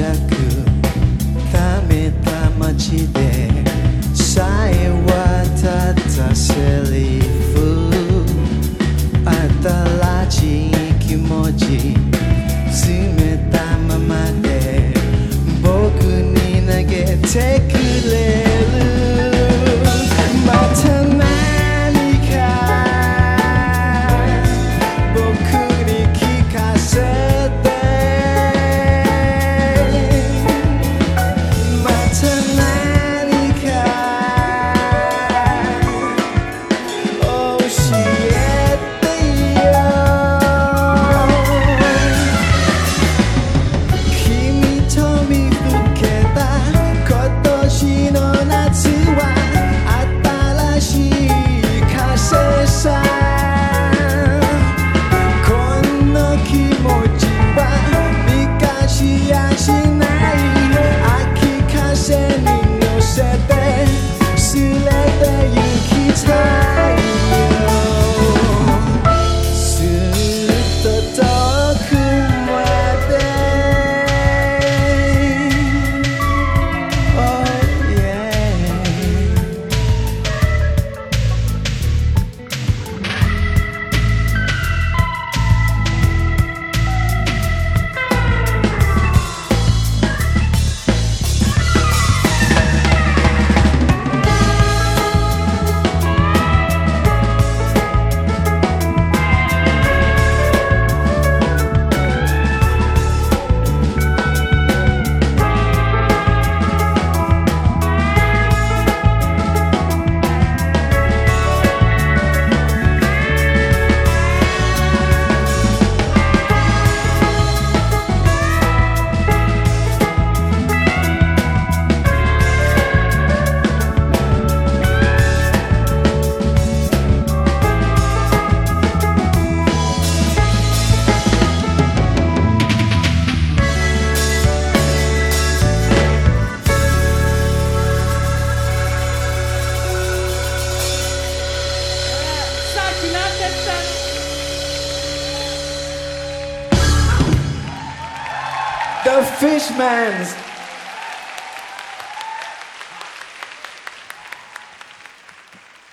ためた街でさえ渡ったせりせてすれてゆきたい Fishmans.